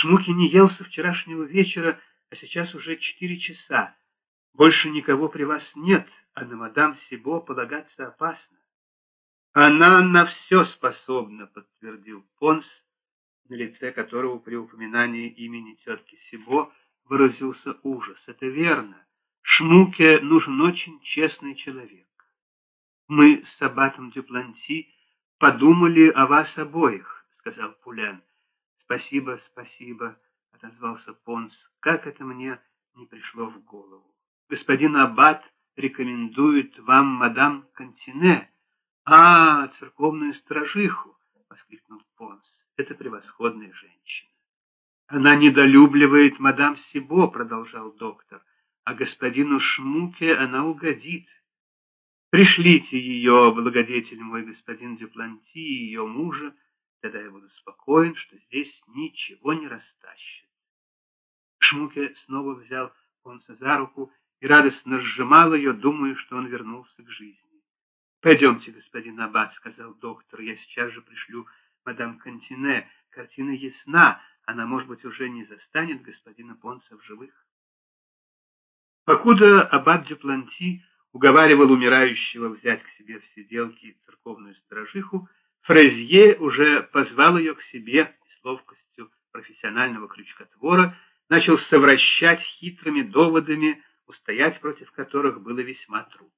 Шмуки не ел со вчерашнего вечера, а сейчас уже четыре часа. Больше никого при вас нет, а на мадам Сибо полагаться опасно. Она на все способна, подтвердил Понс, на лице которого при упоминании имени тетки Сибо выразился ужас. Это верно. Шмуке нужен очень честный человек. Мы с Аббатом Дюпланти подумали о вас обоих, сказал Пулян. Спасибо, спасибо, отозвался Понс. Как это мне не пришло в голову. Господин Аббат рекомендует вам мадам Кантине. А, церковную стражиху, воскликнул Понс. Это превосходная женщина. Она недолюбливает мадам Сибо, продолжал доктор, а господину Шмуке она угодит. Пришлите ее, благодетель мой господин Дюпланти, и ее мужа, тогда я буду спокоен, что здесь ничего не растащит. Шмуке снова взял Понса за руку и радостно сжимал ее, думая, что он вернулся к жизни. «Пойдемте, господин Аббат», — сказал доктор, — «я сейчас же пришлю мадам Кантине. Картина ясна, она, может быть, уже не застанет господина Понса в живых». Покуда Аббат Дюпланти уговаривал умирающего взять к себе в сиделки церковную сторожиху, Фрезье уже позвал ее к себе с ловкостью профессионального крючкотвора, начал совращать хитрыми доводами, устоять против которых было весьма трудно.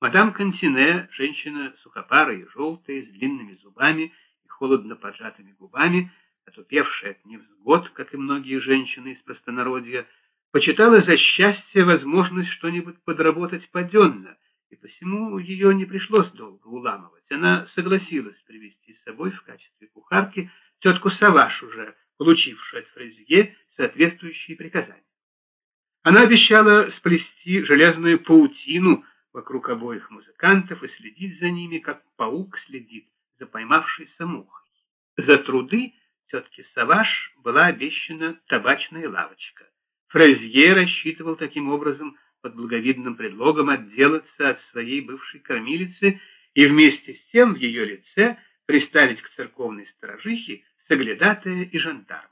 Мадам Кантине, женщина сухопарая и желтая, с длинными зубами и холодно поджатыми губами, отупевшая от невзгод, как и многие женщины из простонародья, почитала за счастье возможность что-нибудь подработать паденно, и посему ее не пришлось долго уламывать. Она согласилась привести с собой в качестве кухарки тетку Саваш, уже получившую от Фрезье соответствующие приказания. Она обещала сплести железную паутину вокруг обоих музыкантов и следить за ними, как паук следит за поймавшейся мухой. За труды тетки Саваш была обещана табачная лавочка. Фрезье рассчитывал таким образом под благовидным предлогом отделаться от своей бывшей кормилицы и вместе с тем в ее лице приставить к церковной сторожихе соглядатая и жандарма.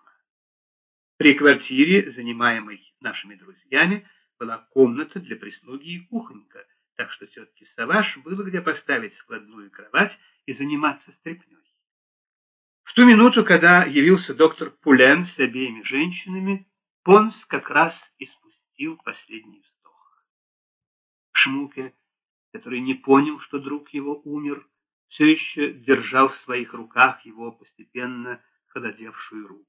При квартире, занимаемой нашими друзьями, была комната для прислуги и кухонька, так что тетке Саваш было где поставить складную кровать и заниматься стряпней. В ту минуту, когда явился доктор Пулен с обеими женщинами, Понс как раз испустил последний вздох. Шмуке, который не понял, что друг его умер, все еще держал в своих руках его постепенно холодевшую руку.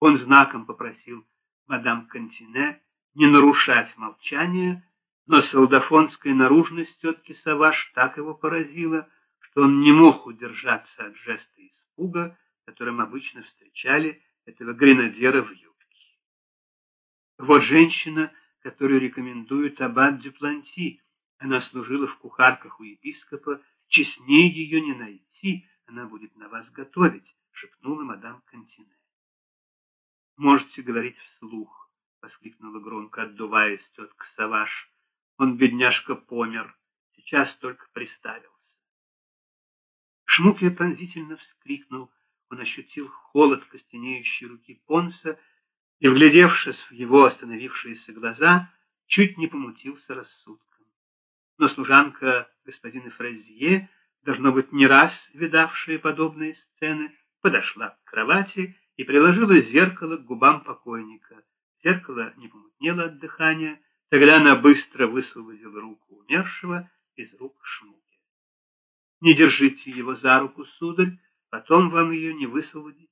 Он знаком попросил мадам Кантине не нарушать молчание, но солдафонская наружность тетки Саваш так его поразила, что он не мог удержаться от жеста испуга, которым обычно встречали этого гренадера в юбке. Вот женщина, которую рекомендует аббат Дюпланти. Она служила в кухарках у епископа. Честнее ее не найти, она будет на вас готовить, шепнула мадам Кантине. Можете говорить вслух, воскликнула громко, отдуваясь тетка Саваш. Он, бедняжка, помер, сейчас только приставился. Шмуке пронзительно вскрикнул. Он ощутил холод костенеющей руки Понса и, вглядевшись в его остановившиеся глаза, чуть не помутился рассудком. Но служанка господина Фрезье, должно быть, не раз видавшая подобные сцены, подошла к кровати и приложила зеркало к губам покойника. Зеркало не помутнело от дыхания, тогда она быстро высвободила руку умершего из рук Шмуки. «Не держите его за руку, сударь, потом вам ее не высвободить.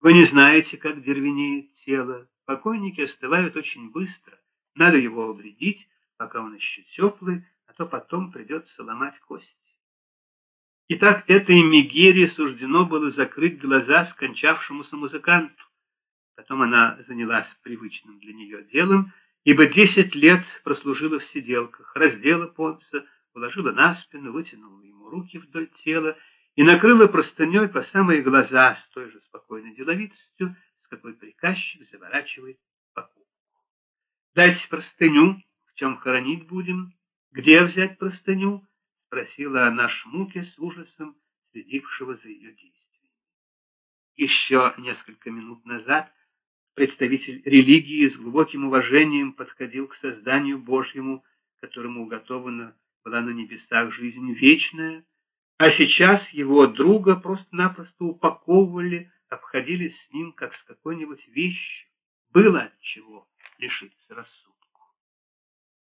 Вы не знаете, как дервенеет тело. Покойники остывают очень быстро. Надо его обредить, пока он еще теплый, то потом придется ломать кости. Итак, этой Мегере суждено было закрыть глаза скончавшемуся музыканту. Потом она занялась привычным для нее делом, ибо десять лет прослужила в сиделках, раздела Понца, уложила на спину, вытянула ему руки вдоль тела и накрыла простыней по самые глаза с той же спокойной деловитостью, с какой приказчик заворачивает покупку. «Дайте простыню, в чем хоронить будем? Где взять простыню?» — спросила она Шмуке с ужасом, следившего за ее действиями. Еще несколько минут назад представитель религии с глубоким уважением подходил к созданию Божьему, которому уготована была на небесах жизнь вечная, а сейчас его друга просто-напросто упаковывали, обходились с ним, как с какой-нибудь вещью. Было от чего лишиться рассудка.